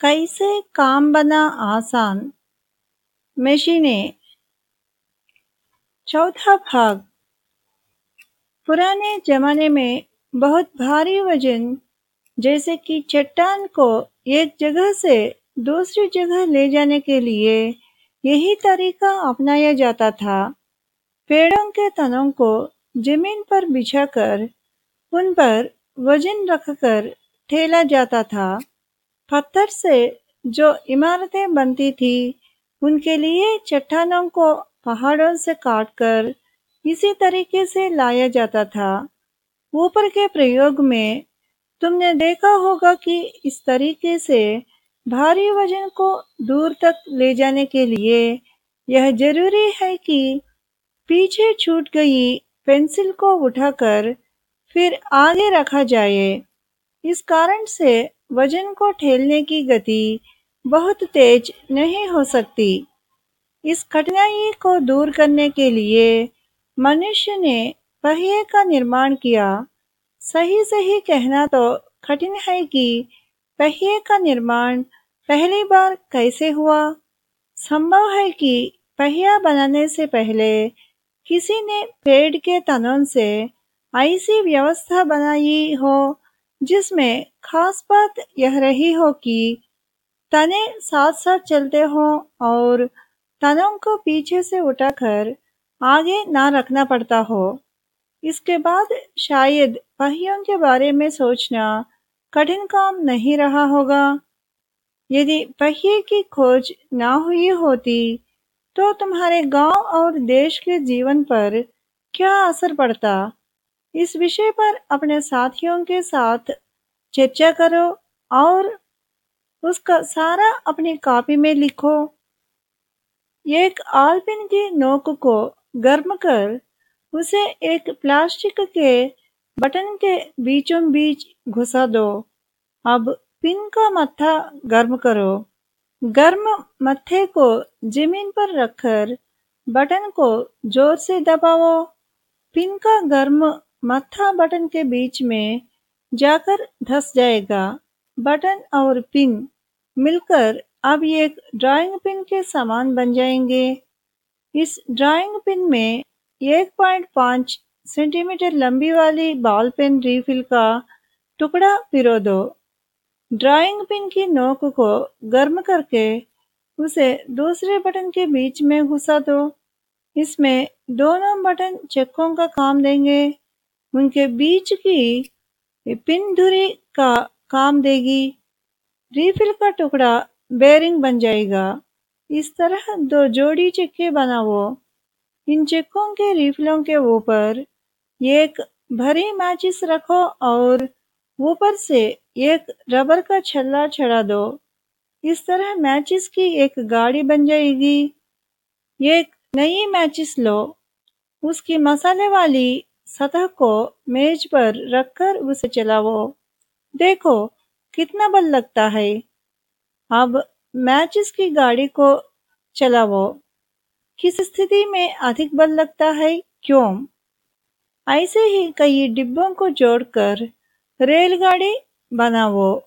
कैसे काम बना आसान? मशीनें। चौथा भाग। पुराने जमाने में बहुत भारी वज़न, जैसे कि चट्टान को एक जगह से दूसरी जगह ले जाने के लिए यही तरीका अपनाया जाता था। पेड़ों के तनों को ज़मीन पर बिछाकर उन पर वज़न रखकर ठेला जाता था। पत्थर से जो इमारतें बनती थी, उनके लिए चट्टानों को पहाड़ों से काटकर इसी तरीके से लाया जाता था। ऊपर के प्रयोग में तुमने देखा होगा कि इस तरीके से भारी वज़न को दूर तक ले जाने के लिए यह ज़रूरी है कि पीछे छूट गई पेंसिल को उठाकर फिर आगे रखा जाए। इस कारण से वज़न को ठेलने की गति बहुत तेज नहीं हो सकती। इस कठिनाई को दूर करने के लिए मनुष्य ने पहिए का निर्माण किया। सही सही कहना तो कठिन है कि पहिए का निर्माण पहली बार कैसे हुआ? संभव है कि पहिया बनाने से पहले किसी ने पेड़ के तनों से ऐसी व्यवस्था बनाई हो जिसमें खास बात यह रही हो कि तने साथ साथ चलते हो और तनों को पीछे से उठाकर आगे ना रखना पड़ता हो। इसके बाद शायद पहियों के बारे में सोचना कठिन काम नहीं रहा होगा। यदि पहिए की खोज ना हुई होती तो तुम्हारे गाँव और देश के जीवन पर क्या असर पड़ता? इस विषय पर अपने साथियों के साथ चर्चा करो और उसका सारा अपनी कॉपी में लिखो। एक आलपिन की नोक को गर्म कर उसे एक प्लास्टिक के बटन के बीचों बीच घुसा दो। अब पिन का मत्था गर्म करो। गर्म मत्थे को ज़मीन पर रखकर बटन को ज़ोर से दबाओ। पिन का गर्म मत्था बटन के बीच में जाकर धस जाएगा। बटन और पिन मिलकर अब एक ड्राइंग पिन के समान बन जाएँगे। इस ड्राइंग पिन में 1.5 सेंटीमीटर लंबी वाली बॉल पेन रिफिल का टुकड़ा पिरो दो ड्राइंग पिन की नोक को गर्म करके उसे दूसरे बटन के बीच में घुसा दो। इसमें दोनों बटन चक्कों का काम देंगे। उनके बीच की पिन धुरी का काम देगी। रिफिल का टुकड़ा बेरिंग बन जाएगा। इस तरह दो जोड़ी चक्के बनाओ इन चक्कों के रिफिलों के ऊपर एक भरी माचिस रखो और ऊपर से एक रबर का छल्ला चढ़ा दो। इस तरह मैचिस की एक गाड़ी बन जाएगी। एक नई मैचिस लो। उसकी मसाले वाली सतह को मेज पर रखकर उसे चलाओ। देखो, कितना बल लगता है। अब मैचिस की गाड़ी को चलाओ। किस स्थिति में अधिक बल लगता है, क्यों? ऐसे ही कई डिब्बों को जोड़कर रेलगाड़ी बनाओ।